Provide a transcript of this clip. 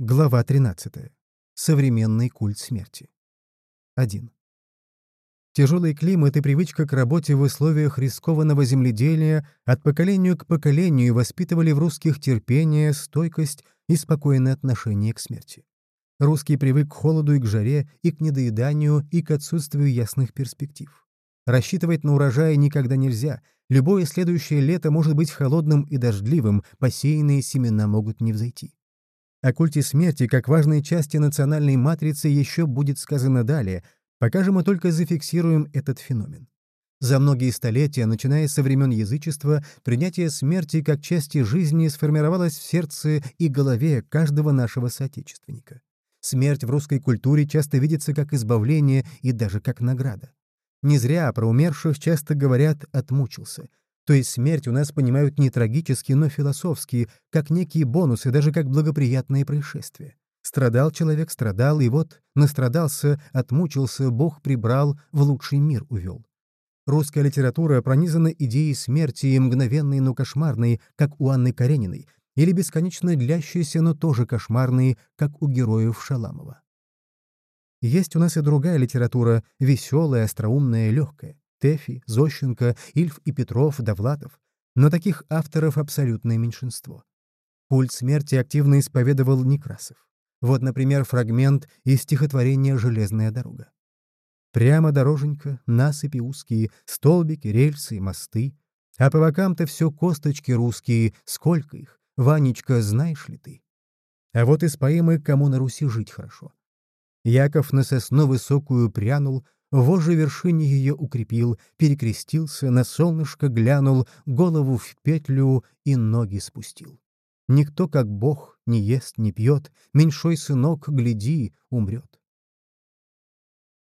Глава 13. Современный культ смерти. 1. Тяжелый климат и привычка к работе в условиях рискованного земледелия от поколения к поколению воспитывали в русских терпение, стойкость и спокойное отношение к смерти. Русский привык к холоду и к жаре, и к недоеданию, и к отсутствию ясных перспектив. Рассчитывать на урожай никогда нельзя. Любое следующее лето может быть холодным и дождливым, посеянные семена могут не взойти. О культе смерти как важной части национальной матрицы еще будет сказано далее, пока же мы только зафиксируем этот феномен. За многие столетия, начиная со времен язычества, принятие смерти как части жизни сформировалось в сердце и голове каждого нашего соотечественника. Смерть в русской культуре часто видится как избавление и даже как награда. Не зря про умерших часто говорят «отмучился», то есть смерть у нас понимают не трагически, но философски, как некие бонусы, даже как благоприятные происшествия. Страдал человек, страдал, и вот настрадался, отмучился, Бог прибрал, в лучший мир увел. Русская литература пронизана идеей смерти, мгновенной, но кошмарной, как у Анны Карениной, или бесконечно длящейся, но тоже кошмарной, как у героев Шаламова. Есть у нас и другая литература, веселая, остроумная, легкая. Тэфи, Зощенко, Ильф и Петров, Довлатов. Но таких авторов абсолютное меньшинство. Культ смерти активно исповедовал Некрасов. Вот, например, фрагмент из стихотворения «Железная дорога». Прямо дороженька, насыпи узкие, столбики, рельсы, мосты. А по бокам-то все косточки русские, сколько их, Ванечка, знаешь ли ты? А вот из поэмы «Кому на Руси жить хорошо». Яков на сосну высокую прянул, Вожжи вершине ее укрепил, перекрестился, на солнышко глянул, голову в петлю и ноги спустил. Никто, как Бог, не ест, не пьет, меньшой сынок, гляди, умрет.